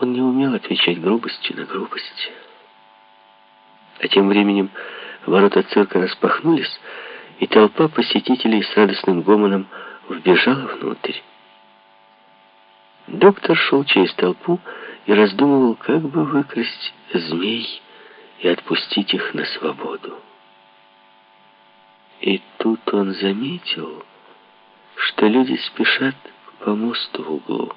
Он не умел отвечать грубостью на грубость. А тем временем ворота цирка распахнулись, и толпа посетителей с радостным гомоном вбежала внутрь. Доктор шел через толпу и раздумывал, как бы выкрасть змей и отпустить их на свободу. И тут он заметил, что люди спешат к помосту в углу.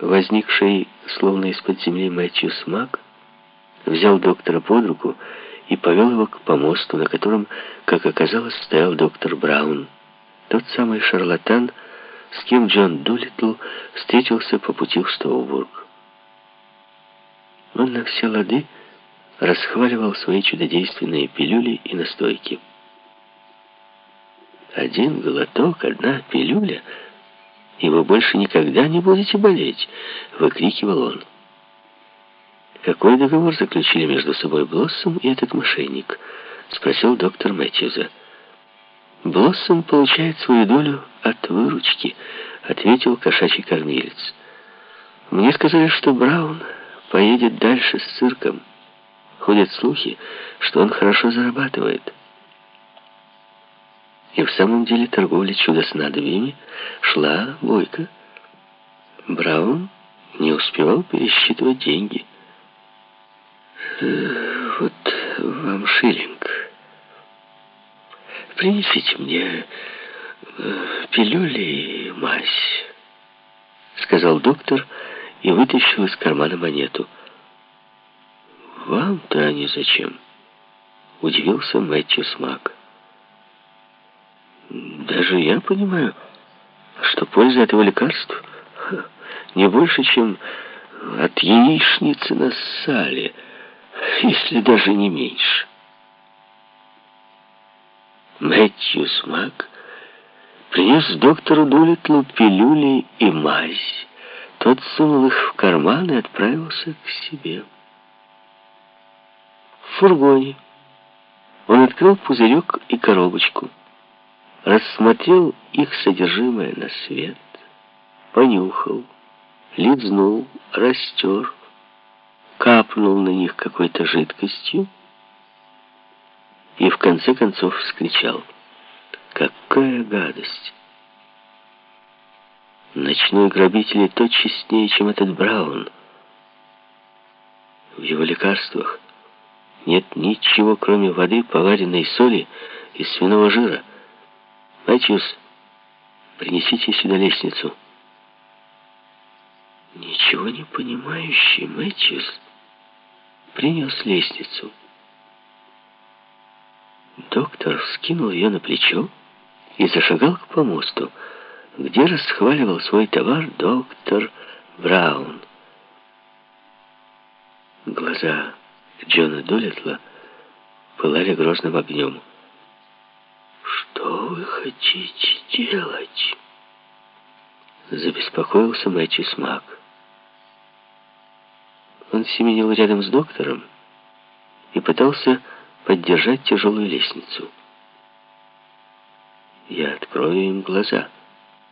Возникший, словно из-под земли Мэтью Смак, взял доктора под руку и повел его к помосту, на котором, как оказалось, стоял доктор Браун, тот самый шарлатан, с кем Джон Дулитл встретился по пути в Стоубург. Он на все лады расхваливал свои чудодейственные пилюли и настойки. Один глоток, одна пилюля — и вы больше никогда не будете болеть!» — выкрикивал он. «Какой договор заключили между собой Блоссом и этот мошенник?» — спросил доктор Мэтьюза. «Блоссом получает свою долю от выручки», — ответил кошачий кормилец. «Мне сказали, что Браун поедет дальше с цирком. Ходят слухи, что он хорошо зарабатывает». И в самом деле торговля чудо-снадобьями шла бойко. Браун не успевал пересчитывать деньги. «Э, «Вот вам шиллинг. Принесите мне э, пилюли и мазь», — сказал доктор и вытащил из кармана монету. «Вам-то они зачем?» — удивился Мэтью Смак. Даже я понимаю, что польза этого лекарства не больше, чем от яичницы на сале, если даже не меньше. Мэтью Смак принес доктору Дулитлу пилюли и мазь. Тот сунул их в карман и отправился к себе. В фургоне он открыл пузырек и коробочку рассмотрел их содержимое на свет, понюхал, лизнул, растер, капнул на них какой-то жидкостью и в конце концов вскричал «Какая гадость!» Ночной грабитель и то честнее, чем этот Браун. В его лекарствах нет ничего, кроме воды, поваренной соли и свиного жира — Мэтьюс, принесите сюда лестницу. Ничего не понимающий Мэтьюс принес лестницу. Доктор вскинул ее на плечо и зашагал к помосту, где расхваливал свой товар доктор Браун. Глаза Джона Долитла пылали грозным огнем. «Что вы хотите делать?» Забеспокоился Мэтью Смак. Он семенил рядом с доктором и пытался поддержать тяжелую лестницу. «Я открою им глаза»,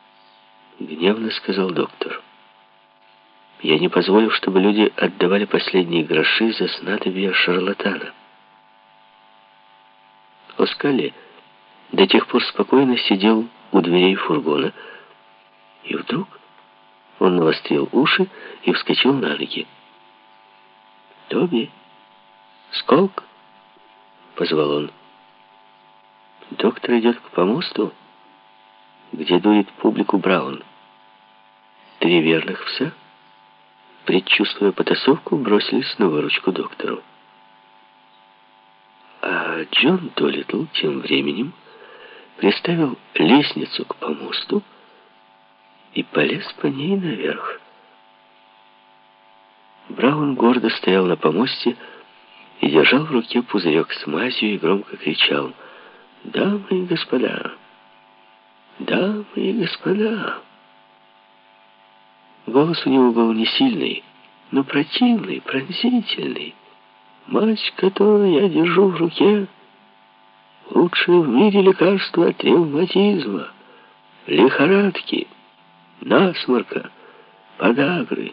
— гневно сказал доктор. «Я не позволю, чтобы люди отдавали последние гроши за снадобье шарлатана». Оскали до тех пор спокойно сидел у дверей фургона. И вдруг он навострил уши и вскочил на ноги. «Тоби! Сколк!» — позвал он. Доктор идет к помосту, где дует публику Браун. Три верных пса, предчувствуя потасовку, бросились на выручку доктору. А Джон Долитл тем временем приставил лестницу к помосту и полез по ней наверх. Браун гордо стоял на помосте и держал в руке пузырек с мазью и громко кричал «Дамы и господа! Дамы и господа!» Голос у него был не сильный, но противный, пронзительный. Мазь, которую я держу в руке, лучшее в мире лекарство от ревматизма, лихорадки, насморка подагры.